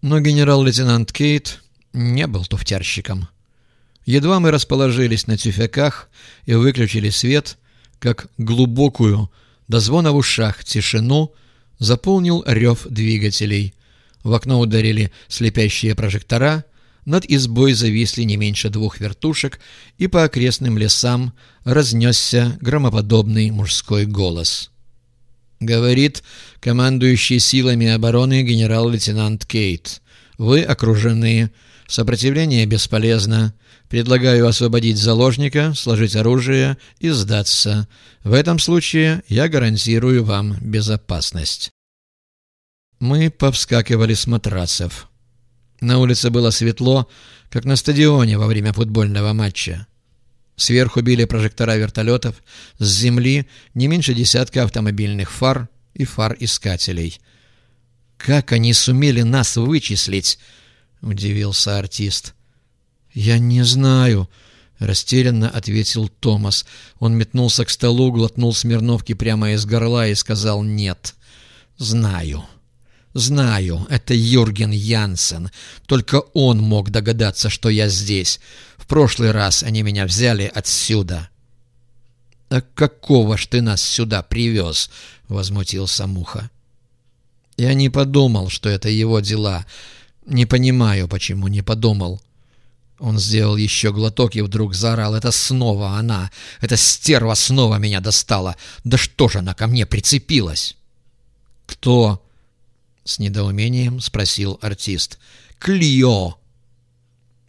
Но генерал-лейтенант Кейт не был туфтярщиком. Едва мы расположились на тюфяках и выключили свет, как глубокую, до звона в ушах, тишину заполнил рев двигателей. В окно ударили слепящие прожектора, над избой зависли не меньше двух вертушек, и по окрестным лесам разнесся громоподобный мужской голос. Говорит командующий силами обороны генерал-лейтенант Кейт. Вы окружены. Сопротивление бесполезно. Предлагаю освободить заложника, сложить оружие и сдаться. В этом случае я гарантирую вам безопасность. Мы повскакивали с матрасов. На улице было светло, как на стадионе во время футбольного матча. Сверху били прожектора вертолетов, с земли не меньше десятка автомобильных фар и фар-искателей. «Как они сумели нас вычислить?» — удивился артист. «Я не знаю», — растерянно ответил Томас. Он метнулся к столу, глотнул Смирновки прямо из горла и сказал «нет». «Знаю». «Знаю, это Юрген Янсен. Только он мог догадаться, что я здесь. В прошлый раз они меня взяли отсюда». «А какого ж ты нас сюда привез?» — возмутился Муха. «Я не подумал, что это его дела. Не понимаю, почему не подумал». Он сделал еще глоток и вдруг заорал. «Это снова она! Эта стерва снова меня достала! Да что же она ко мне прицепилась?» «Кто?» С недоумением спросил артист. «Клио!»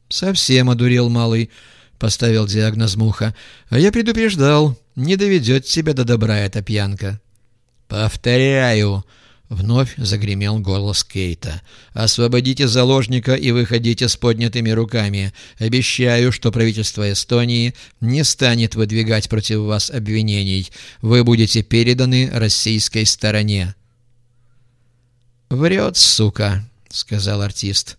«Совсем одурел малый», — поставил диагноз Муха. «А я предупреждал, не доведет тебя до добра эта пьянка». «Повторяю!» — вновь загремел голос Кейта. «Освободите заложника и выходите с поднятыми руками. Обещаю, что правительство Эстонии не станет выдвигать против вас обвинений. Вы будете переданы российской стороне». «Врет, сука», — сказал артист.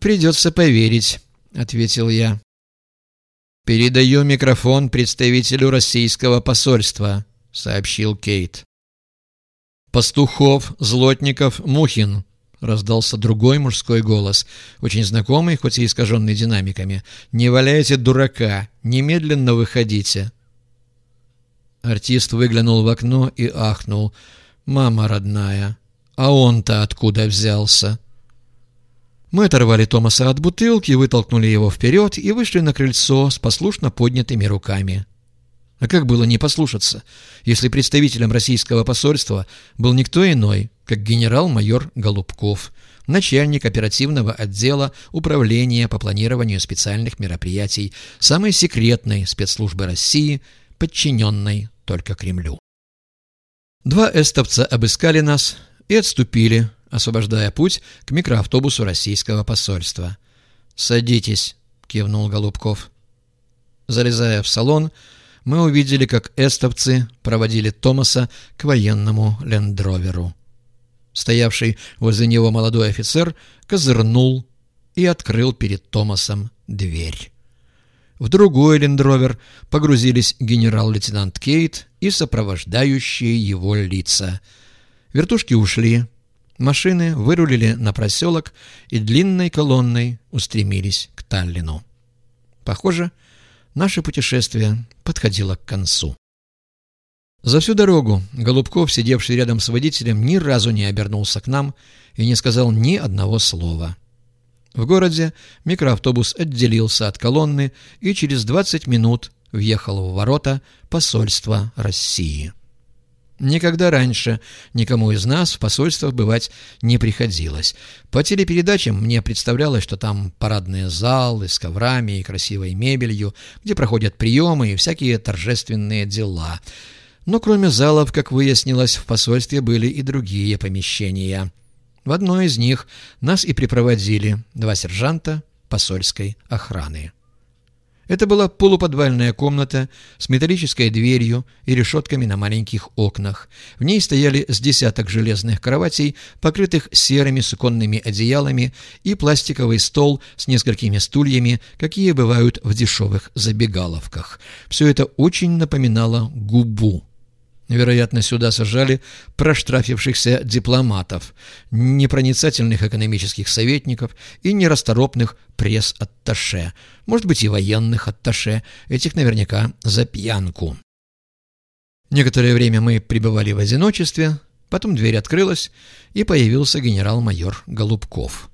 «Придется поверить», — ответил я. «Передаю микрофон представителю российского посольства», — сообщил Кейт. «Пастухов, Злотников, Мухин», — раздался другой мужской голос, очень знакомый, хоть и искаженный динамиками. «Не валяйте дурака, немедленно выходите». Артист выглянул в окно и ахнул. «Мама родная, а он-то откуда взялся? Мы оторвали Томаса от бутылки, вытолкнули его вперед и вышли на крыльцо с послушно поднятыми руками. А как было не послушаться, если представителем российского посольства был никто иной, как генерал-майор Голубков, начальник оперативного отдела Управления по планированию специальных мероприятий самой секретной спецслужбы России, подчиненной только Кремлю. Два эстовца обыскали нас, и отступили, освобождая путь к микроавтобусу российского посольства. «Садитесь», — кивнул Голубков. Залезая в салон, мы увидели, как эстовцы проводили Томаса к военному лендроверу. Стоявший возле него молодой офицер козырнул и открыл перед Томасом дверь. В другой лендровер погрузились генерал-лейтенант Кейт и сопровождающие его лица — Вертушки ушли. Машины вырулили на проселок и длинной колонной устремились к Таллину. Похоже, наше путешествие подходило к концу. За всю дорогу Голубков, сидевший рядом с водителем, ни разу не обернулся к нам и не сказал ни одного слова. В городе микроавтобус отделился от колонны и через 20 минут въехал в ворота посольства России. Никогда раньше никому из нас в посольствах бывать не приходилось. По телепередачам мне представлялось, что там парадные залы с коврами и красивой мебелью, где проходят приемы и всякие торжественные дела. Но кроме залов, как выяснилось, в посольстве были и другие помещения. В одно из них нас и припроводили два сержанта посольской охраны. Это была полуподвальная комната с металлической дверью и решетками на маленьких окнах. В ней стояли с десяток железных кроватей, покрытых серыми суконными одеялами, и пластиковый стол с несколькими стульями, какие бывают в дешевых забегаловках. Все это очень напоминало губу. Вероятно, сюда сажали проштрафившихся дипломатов, непроницательных экономических советников и нерасторопных пресс-атташе, может быть и военных атташе, этих наверняка за пьянку. Некоторое время мы пребывали в одиночестве, потом дверь открылась, и появился генерал-майор Голубков.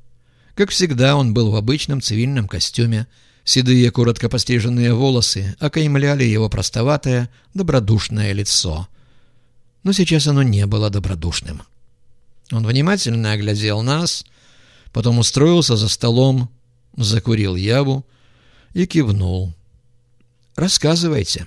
Как всегда, он был в обычном цивильном костюме, седые коротко постриженные волосы окаймляли его простоватое, добродушное лицо – но сейчас оно не было добродушным. Он внимательно оглядел нас, потом устроился за столом, закурил яву и кивнул. «Рассказывайте».